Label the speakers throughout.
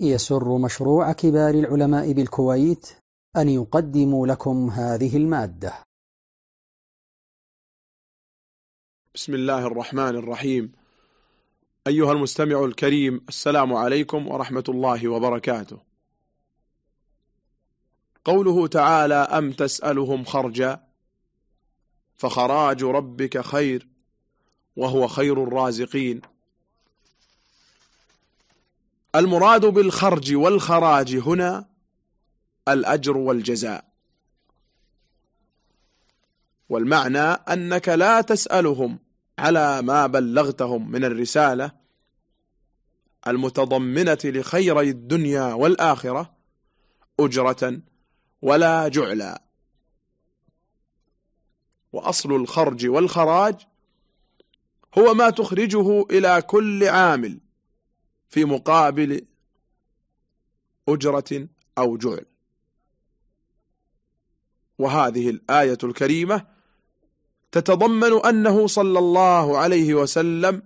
Speaker 1: يسر مشروع كبار العلماء بالكويت أن يقدم لكم هذه المادة.
Speaker 2: بسم الله الرحمن الرحيم. أيها المستمع الكريم السلام عليكم ورحمة الله وبركاته. قوله تعالى أم تسألهم خرجا؟ فخراج ربك خير وهو خير الرازقين. المراد بالخرج والخراج هنا الأجر والجزاء. والمعنى أنك لا تسألهم على ما بلغتهم من الرسالة المتضمنة لخيري الدنيا والآخرة أجرة ولا جعلا. وأصل الخرج والخراج هو ما تخرجه إلى كل عامل في مقابل أجرة أو جعل وهذه الآية الكريمة تتضمن أنه صلى الله عليه وسلم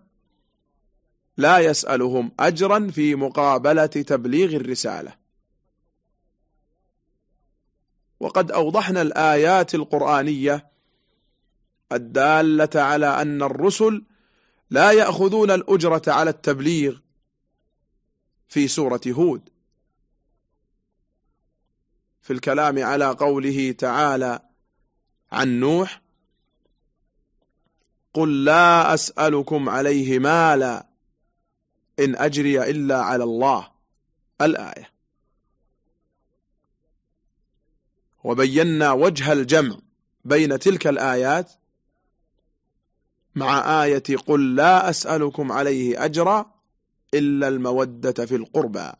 Speaker 2: لا يسألهم أجرا في مقابلة تبليغ الرسالة. وقد أوضحنا الآيات القرآنية الدالة على أن الرسل لا يأخذون الأجرة على التبليغ في سورة هود. في الكلام على قوله تعالى عن نوح قل لا أسألكم عليه مالا إن أجري إلا على الله. الآية. وبينا وجه الجمع بين تلك الآيات مع آية قل لا أسألكم عليه أجرا إلا المودة في القربى.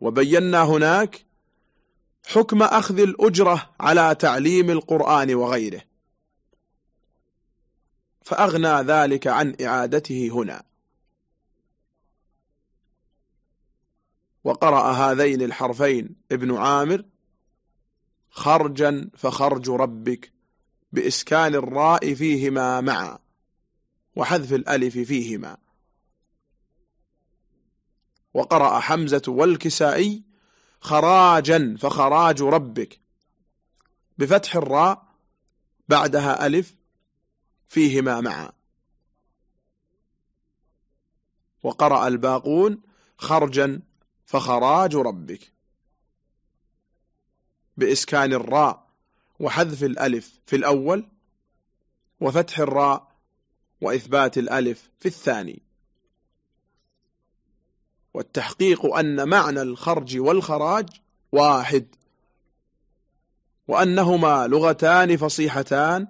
Speaker 2: وبينا هناك حكم أخذ الأجرة على تعليم القرآن وغيره. فأغنى ذلك عن إعادته هنا. وقرأ هذين الحرفين ابن عامر خرجا فخرج ربك بإسكان الراء فيهما معا. وحذف الألف فيهما. وقرأ حمزة والكسائي خراجا فخراج ربك. بفتح الراء بعدها ألف فيهما معا. وقرأ الباقون خرجا فخراج ربك. بإسكان الراء وحذف الألف في الأول وفتح الراء وإثبات الألف في الثاني. والتحقيق أن معنى الخرج والخراج واحد وأنهما لغتان فصيحتان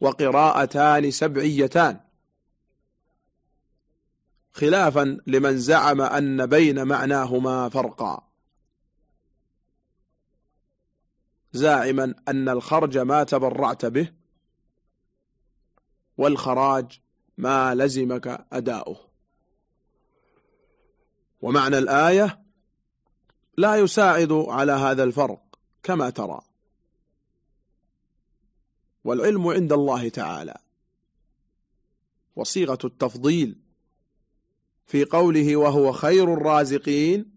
Speaker 2: وقراءتان سبعيتان. خلافا لمن زعم أن بين معناهما فرقا. زاعما أن الخرج ما تبرعت به والخراج ما لزمك أداؤه. ومعنى الآية لا يساعد على هذا الفرق كما ترى. والعلم عند الله تعالى. وصيغة التفضيل في قوله وهو خير الرازقين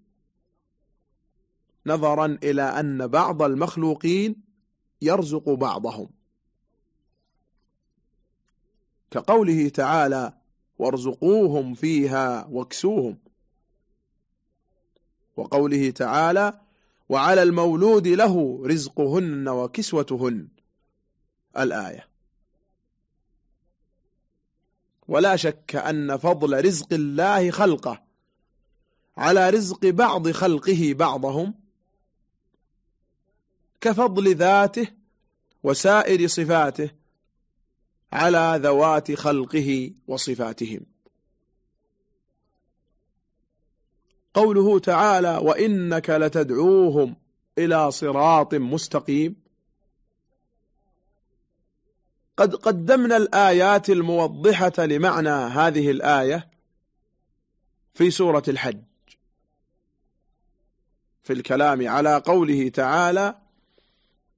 Speaker 2: نظرا إلى أن بعض المخلوقين يرزق بعضهم. كقوله تعالى وارزقوهم فيها واكسوهم. وقوله تعالى وعلى المولود له رزقهن وكسوتهن. الآية. ولا شك أن فضل رزق الله خلقه. على رزق بعض خلقه بعضهم. كفضل ذاته وسائر صفاته. على ذوات خلقه وصفاتهم. قوله تعالى وإنك لتدعوهم إلى صراط مستقيم. قد قدمنا الآيات الموضحة لمعنى هذه الآية في سورة الحج. في الكلام على قوله تعالى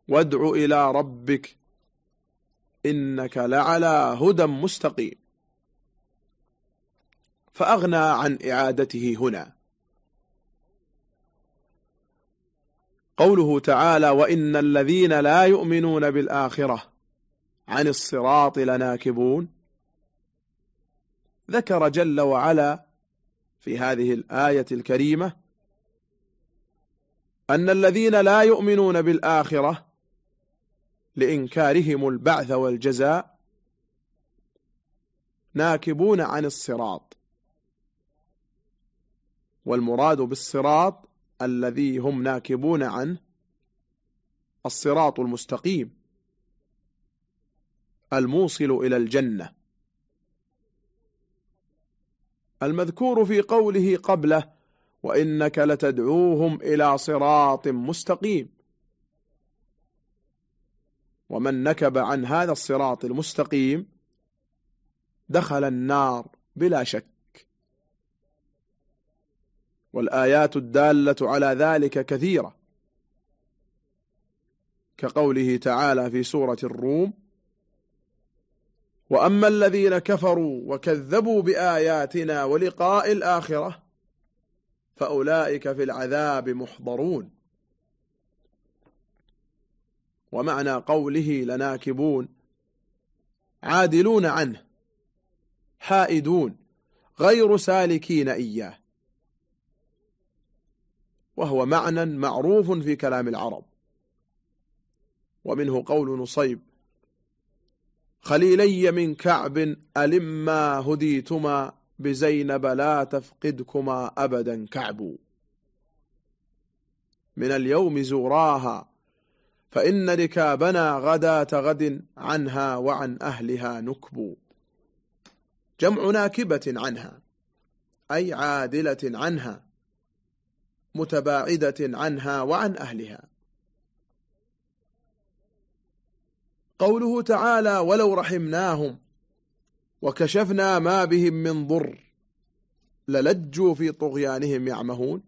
Speaker 2: وادع إلى ربك إنك لعلى هدى مستقيم. فأغنى عن إعادته هنا. قوله تعالى وإن الذين لا يؤمنون بالآخرة عن الصراط لناكبون. ذكر جل وعلا في هذه الآية الكريمة أن الذين لا يؤمنون بالآخرة لإنكارهم البعث والجزاء ناكبون عن الصراط. والمراد بالصراط الذي هم ناكبون عنه الصراط المستقيم الموصل إلى الجنة. المذكور في قوله قبله وإنك لتدعوهم إلى صراط مستقيم ومن نكب عن هذا الصراط المستقيم دخل النار بلا شك. والآيات الدالة على ذلك كثيرة. كقوله تعالى في سورة الروم وأما الذين كفروا وكذبوا بآياتنا ولقاء الآخرة فأولئك في العذاب محضرون. ومعنى قوله لناكبون عادلون عنه حائدون غير سالكين إياه. وهو معنى معروف في كلام العرب. ومنه قول نصيب خليلي من كعب ألما هديتما بزينب لا تفقدكما أبدا كعب. من اليوم زوراها فإن ركابنا غداة غد عنها وعن أهلها نكب. جمع ناكبة عنها أي عادلة عنها متباعدة عنها وعن أهلها. قوله تعالى ولو رحمناهم وكشفنا ما بهم من ضر للجوا في طغيانهم يعمهون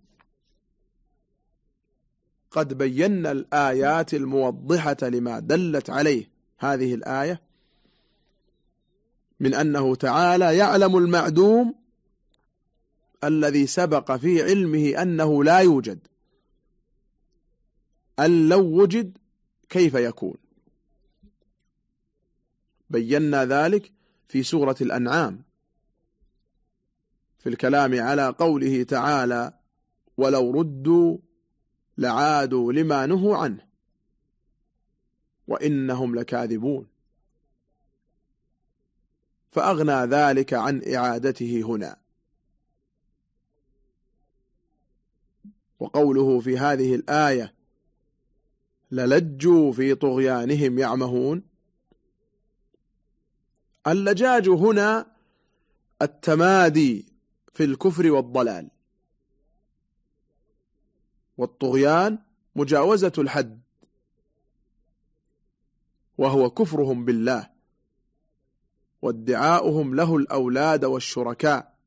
Speaker 2: قد بينا الآيات الموضحة لما دلت عليه. هذه الآية من أنه تعالى يعلم المعدوم الذي سبق في علمه أنه لا يوجد أن لو وجد كيف يكون. بينا ذلك في سورة الأنعام في الكلام على قوله تعالى ولو ردوا لعادوا لما نهوا عنه. وإنهم لكاذبون. فأغنى ذلك عن إعادته هنا. وقوله في هذه الآية للجوا في طغيانهم يعمهون. اللجاج هنا التمادي في الكفر والضلال. والطغيان مجاوزة الحد. وهو كفرهم بالله. وادعاؤهم له الأولاد والشركاء.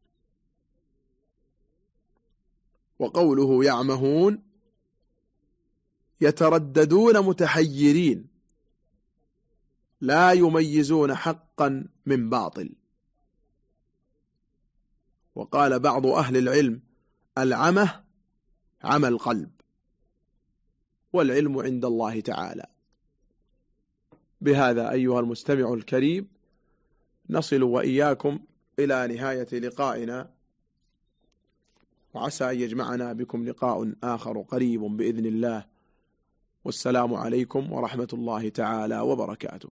Speaker 2: وقوله يعمهون يترددون متحيرين. لا يميزون حقا من باطل. وقال بعض أهل العلم العمه عمى القلب. والعلم عند الله تعالى. بهذا أيها المستمع الكريم نصل وإياكم إلى نهاية لقائنا. وعسى أن يجمعنا بكم لقاء آخر قريب بإذن الله. والسلام عليكم ورحمة الله تعالى وبركاته.